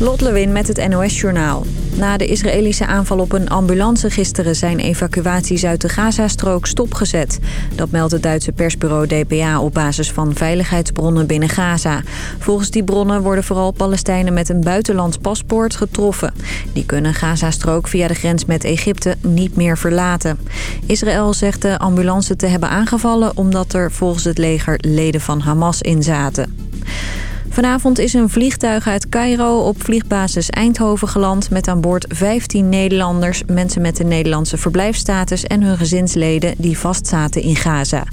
Lot Lewin met het NOS-journaal. Na de Israëlische aanval op een ambulance gisteren... zijn evacuaties uit de Gazastrook stopgezet. Dat meldt het Duitse persbureau DPA op basis van veiligheidsbronnen binnen Gaza. Volgens die bronnen worden vooral Palestijnen met een buitenlands paspoort getroffen. Die kunnen Gazastrook via de grens met Egypte niet meer verlaten. Israël zegt de ambulance te hebben aangevallen... omdat er volgens het leger leden van Hamas in zaten. Vanavond is een vliegtuig uit Cairo op vliegbasis Eindhoven geland... met aan boord 15 Nederlanders, mensen met een Nederlandse verblijfsstatus... en hun gezinsleden die vastzaten in Gaza.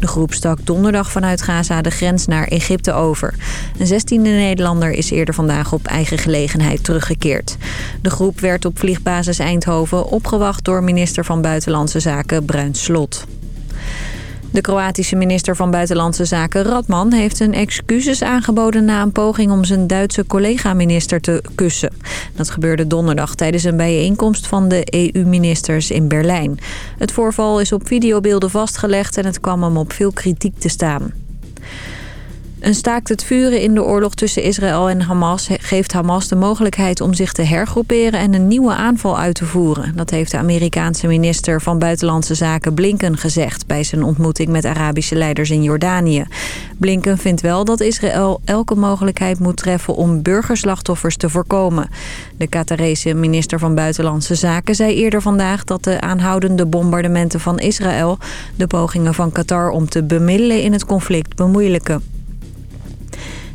De groep stak donderdag vanuit Gaza de grens naar Egypte over. Een 16e Nederlander is eerder vandaag op eigen gelegenheid teruggekeerd. De groep werd op vliegbasis Eindhoven opgewacht door minister van Buitenlandse Zaken Bruin Slot. De Kroatische minister van Buitenlandse Zaken Radman heeft zijn excuses aangeboden na een poging om zijn Duitse collega-minister te kussen. Dat gebeurde donderdag tijdens een bijeenkomst van de EU-ministers in Berlijn. Het voorval is op videobeelden vastgelegd en het kwam hem op veel kritiek te staan. Een staakt het vuren in de oorlog tussen Israël en Hamas geeft Hamas de mogelijkheid om zich te hergroeperen en een nieuwe aanval uit te voeren. Dat heeft de Amerikaanse minister van Buitenlandse Zaken Blinken gezegd bij zijn ontmoeting met Arabische leiders in Jordanië. Blinken vindt wel dat Israël elke mogelijkheid moet treffen om burgerslachtoffers te voorkomen. De Qatarese minister van Buitenlandse Zaken zei eerder vandaag dat de aanhoudende bombardementen van Israël de pogingen van Qatar om te bemiddelen in het conflict bemoeilijken.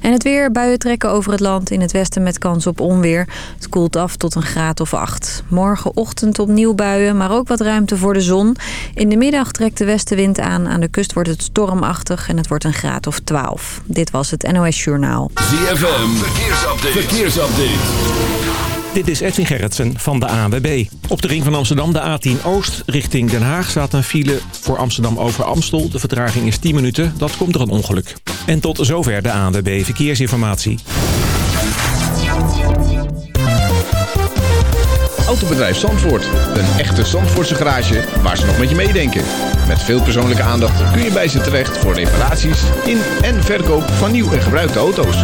En het weer, buien trekken over het land in het westen met kans op onweer. Het koelt af tot een graad of acht. Morgenochtend opnieuw buien, maar ook wat ruimte voor de zon. In de middag trekt de westenwind aan. Aan de kust wordt het stormachtig en het wordt een graad of 12. Dit was het NOS Journaal. ZFM, verkeersupdate. verkeersupdate. Dit is Edwin Gerritsen van de ANWB. Op de ring van Amsterdam, de A10 Oost, richting Den Haag... staat een file voor Amsterdam over Amstel. De vertraging is 10 minuten, dat komt door een ongeluk. En tot zover de ANWB Verkeersinformatie. Autobedrijf Zandvoort. Een echte Zandvoortse garage waar ze nog met je meedenken. Met veel persoonlijke aandacht kun je bij ze terecht... voor reparaties in en verkoop van nieuw en gebruikte auto's.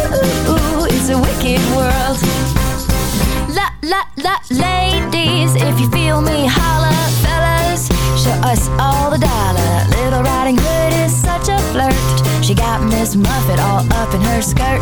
a wicked world. La la la, ladies, if you feel me, holla, fellas, show us all the dollar. Little Riding Hood is such a flirt. She got Miss Muffet all up in her skirt.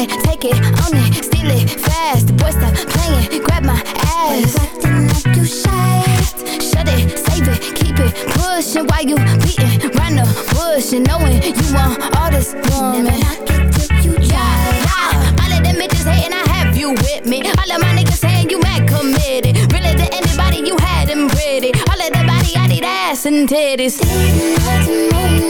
it, take it, own it, steal it fast. The boy stop playing, grab my ass. Acting like you shy? Shut it, save it, keep it pushing. Why you beating around the bush and knowing you want all this woman? You try. All of them hating, I have you with me. All of my niggas saying you committed. Really anybody, you had them pretty. All of that body, ass and titties. Didn't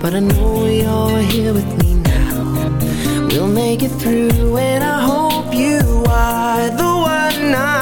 But I know you're here with me now. We'll make it through and I hope you are the one I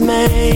man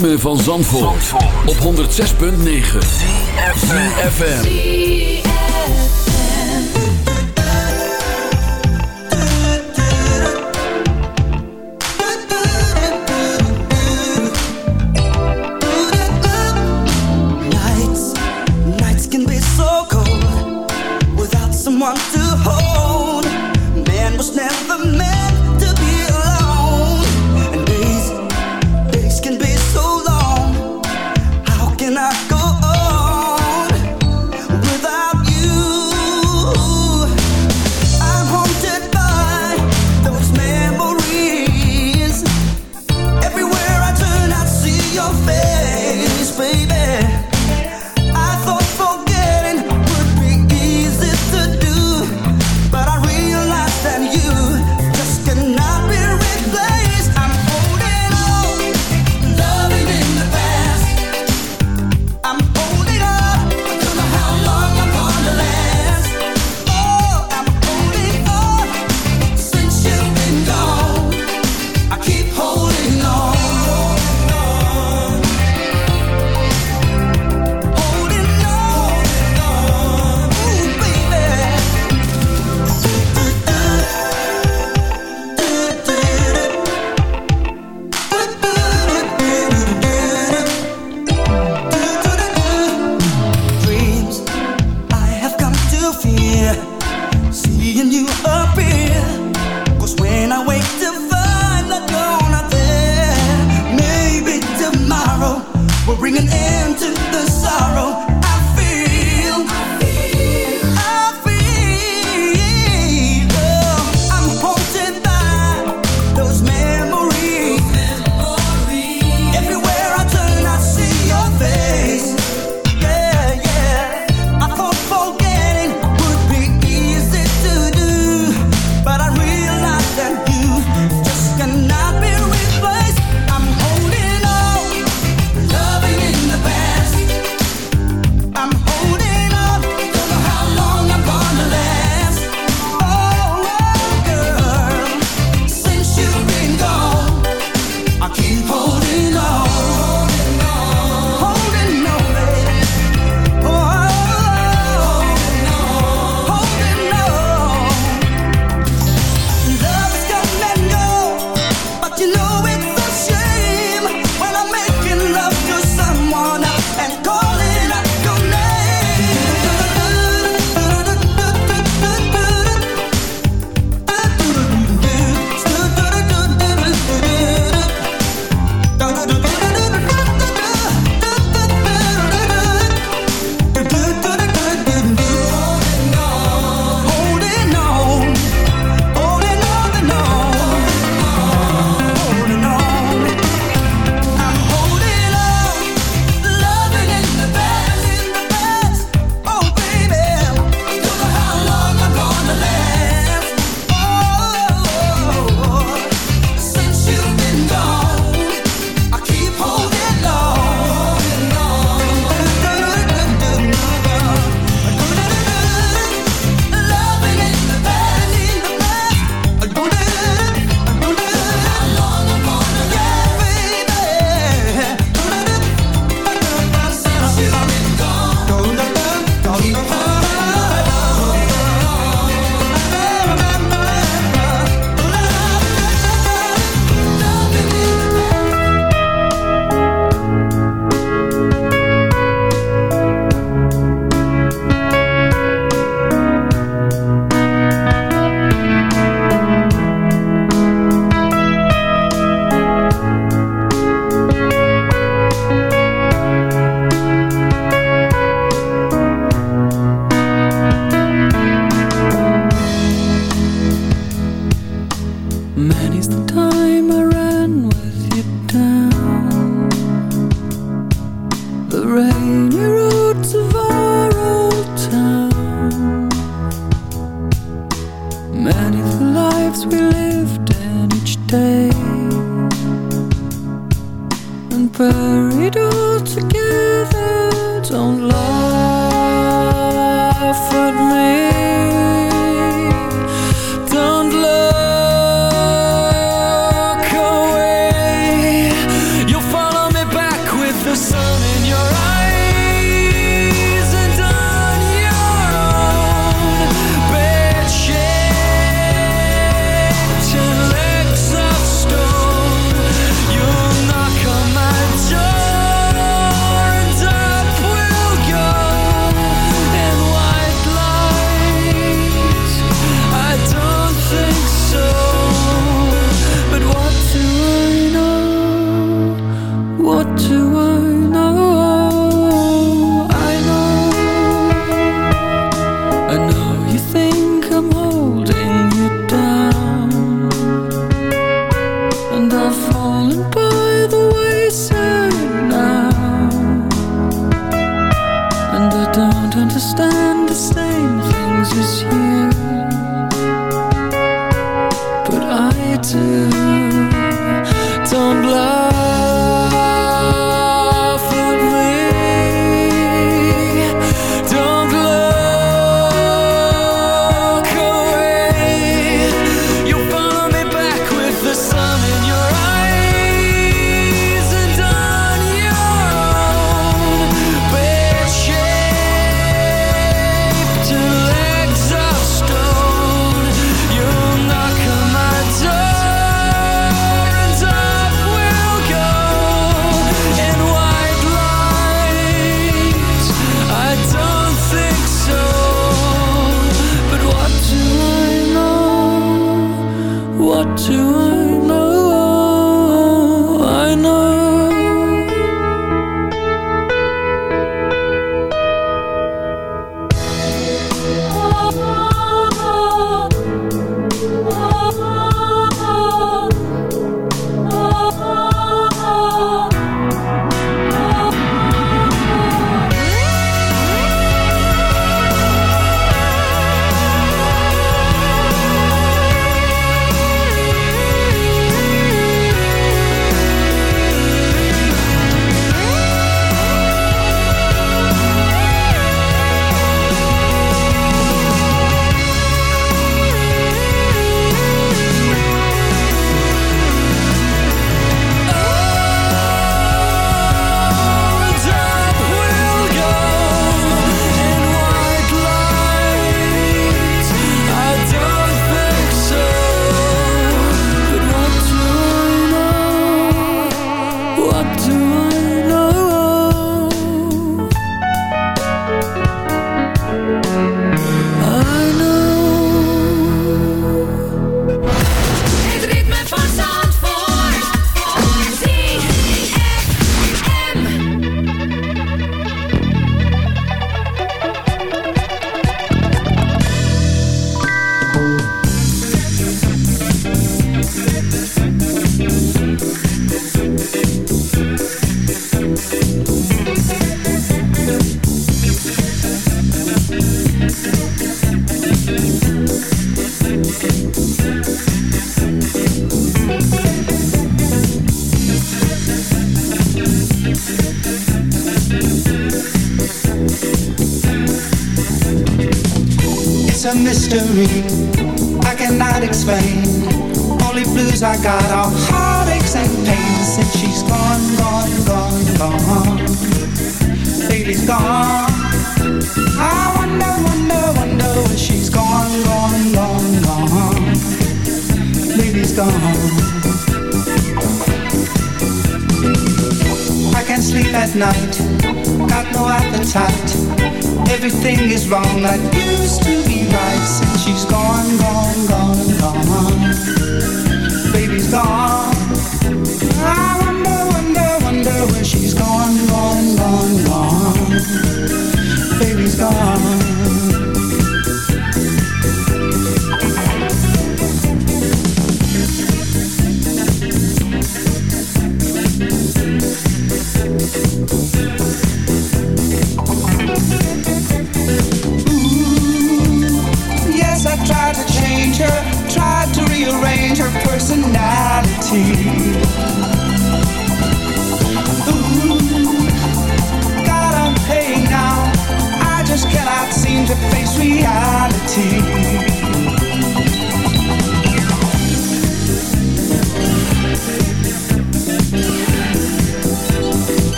ritme van Zandvoort, Zandvoort. op 106.9 CFFM Nights, nights can be so cold Without someone to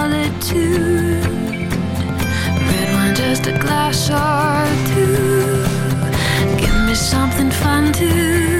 solitude. Red wine, just a glass or two. Give me something fun to.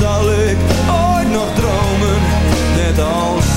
Zal ik ooit nog dromen, net als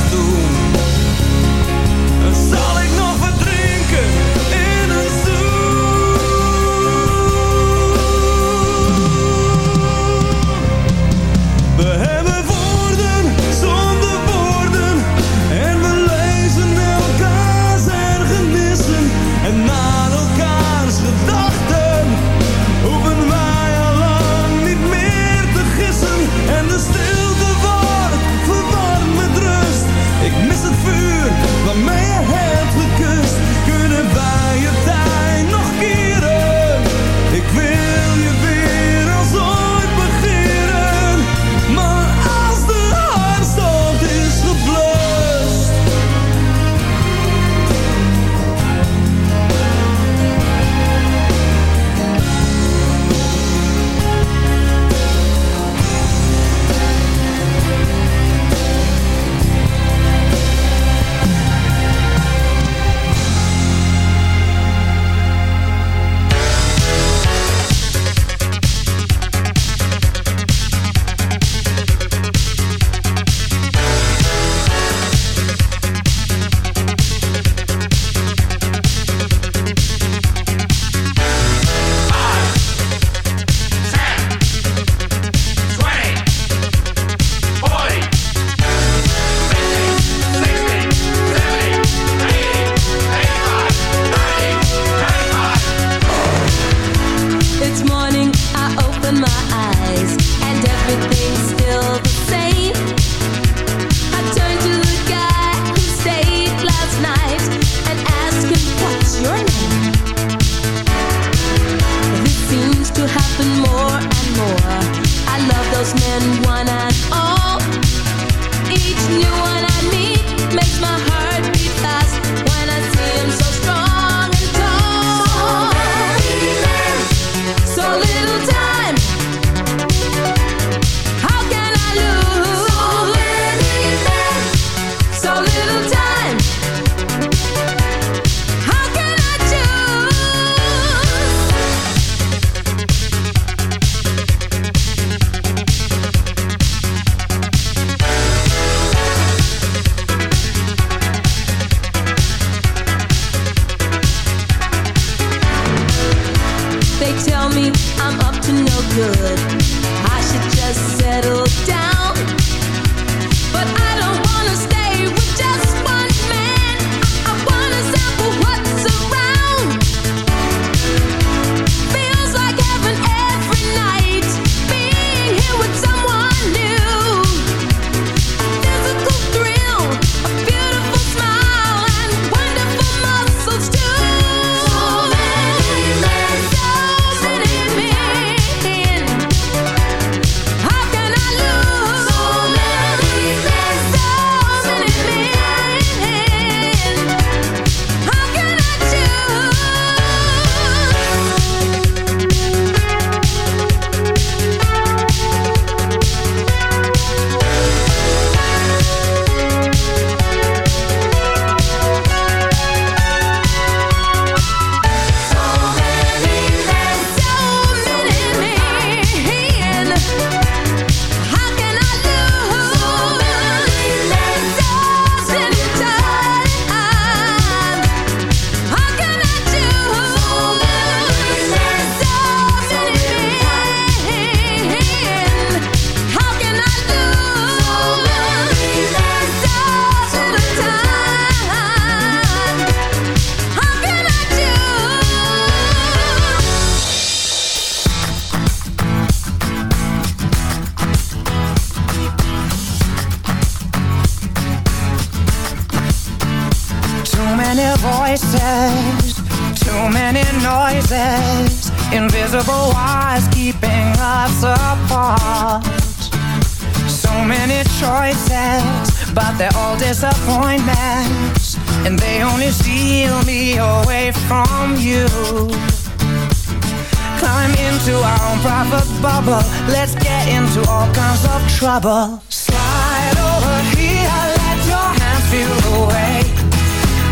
of voices, too many noises, invisible wires keeping us apart. So many choices, but they're all disappointments, and they only steal me away from you. Climb into our own private bubble, let's get into all kinds of trouble.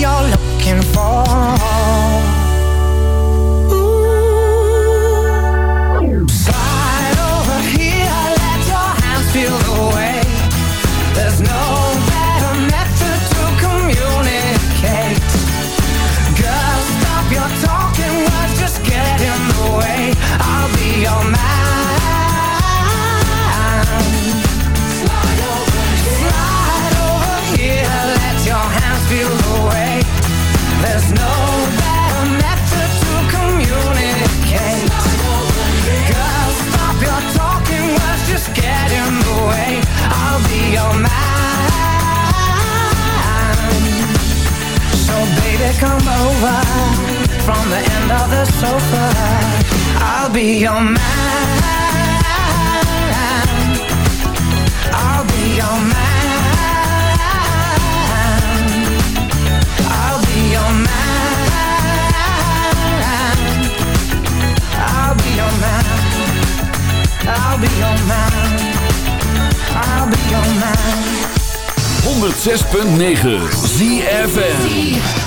you're looking for. Baby, come over from the end of the sofa. I'll be your man. I'll be your man. I'll be your man. I'll be your man. I'll be your man. I'll be your man. 106.9 ZFM.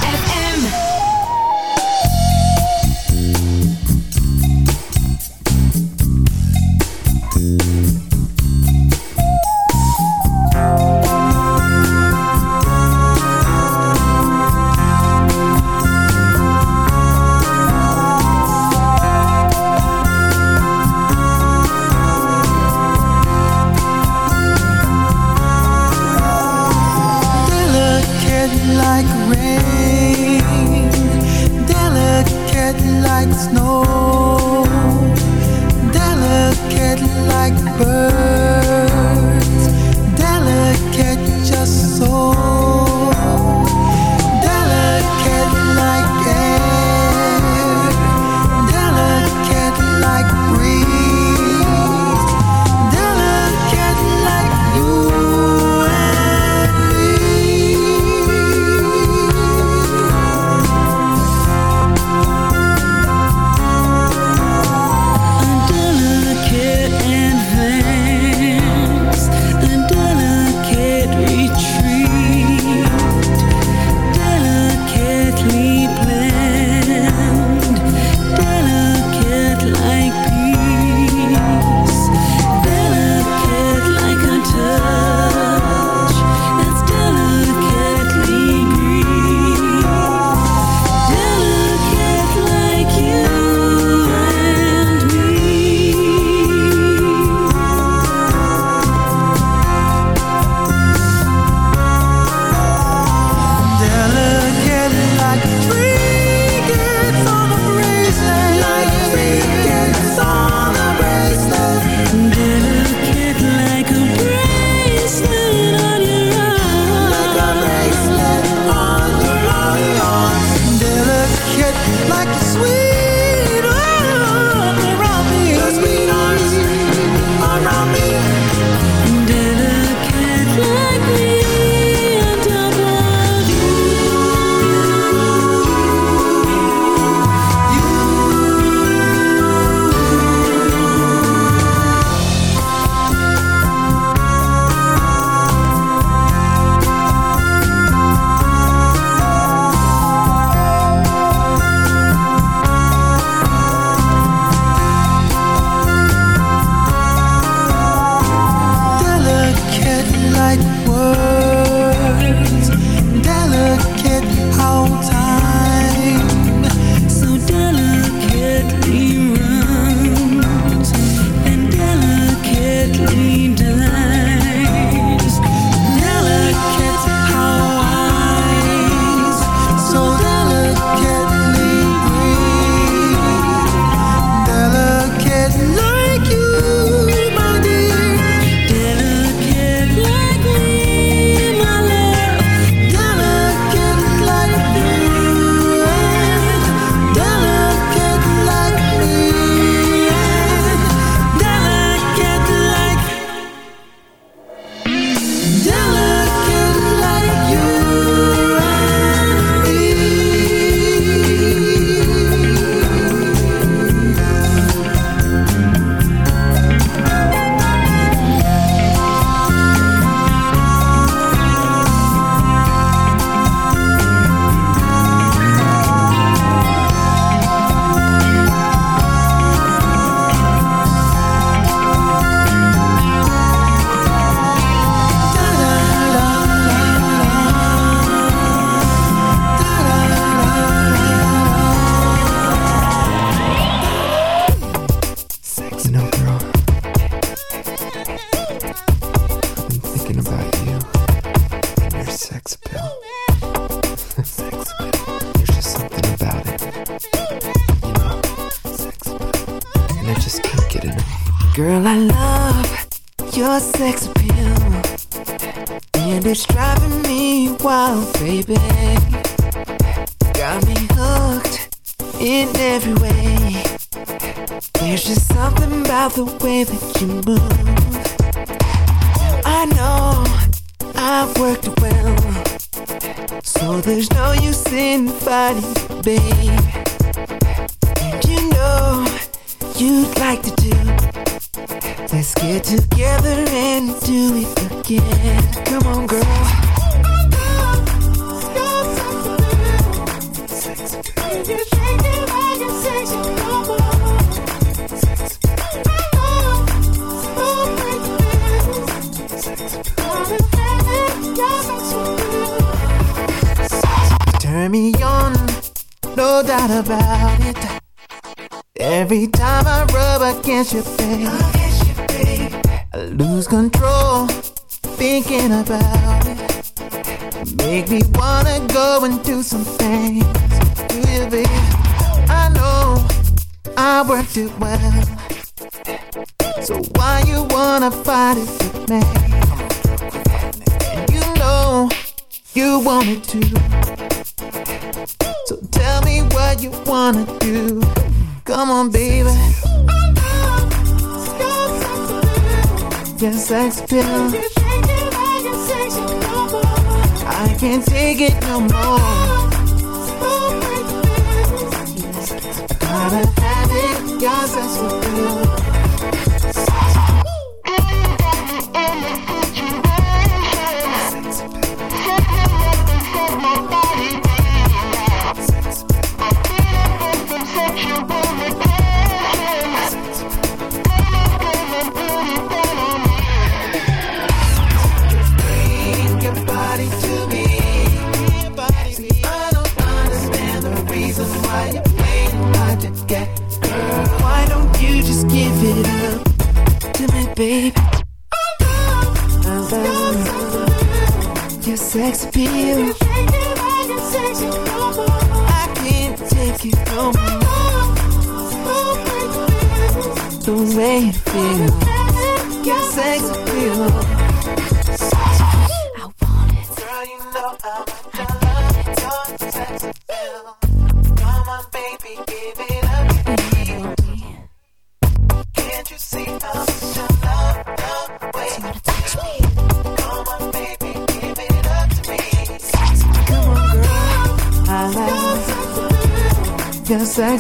still. I can't take it no more. Gotta have it, your sense feel. sex appeal. I can't take it no. The way it feels.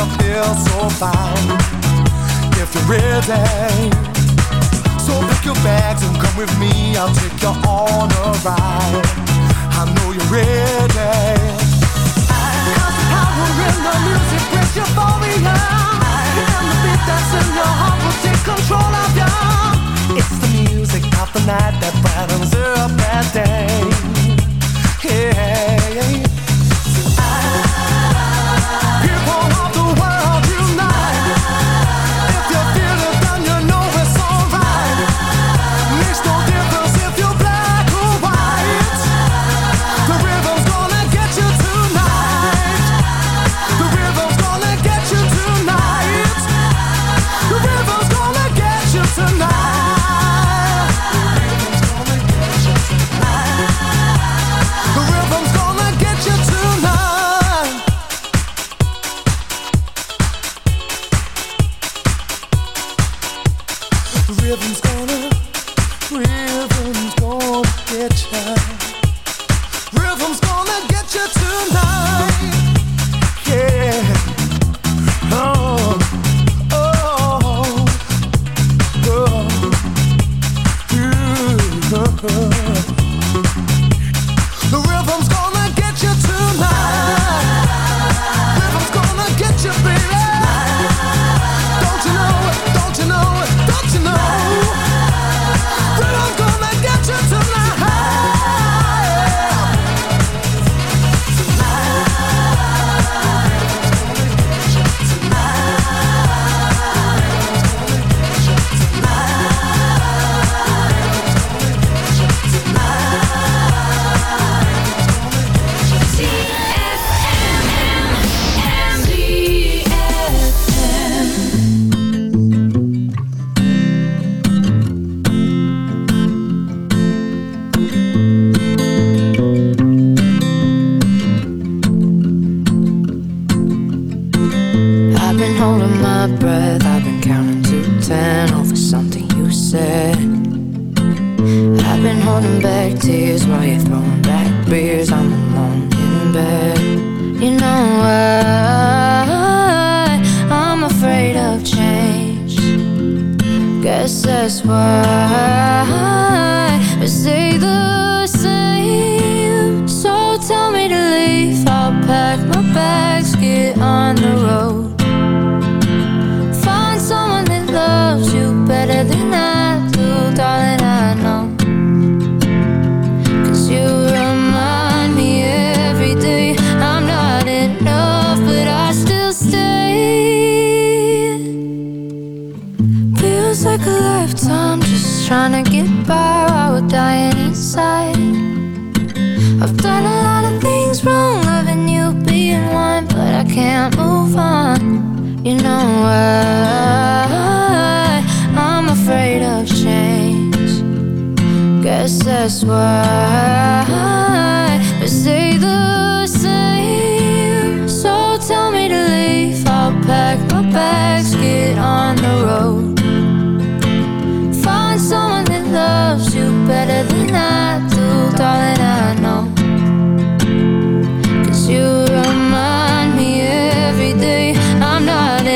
I feel so fine if you're ready. So pick your bags and come with me. I'll take you on a ride. I know you're ready. I got power in the music, it's euphoria. And the beat that's in your heart will take control of you. It's the music of the night that brightens up that day. Yeah.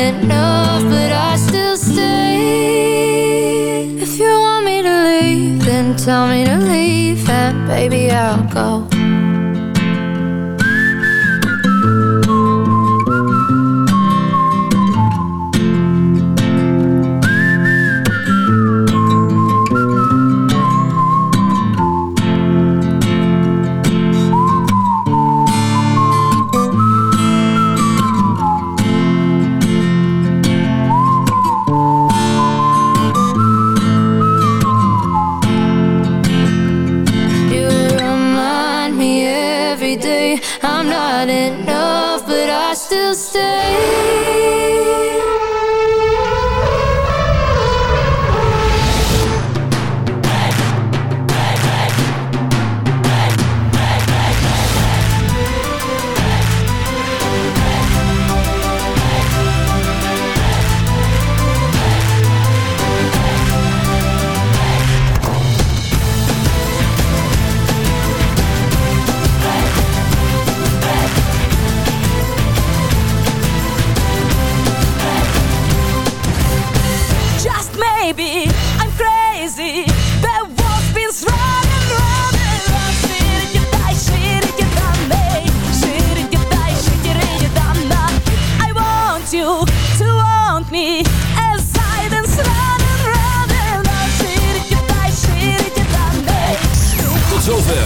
enough, but I still stay. If you want me to leave, then tell me to leave, and baby, I'll go.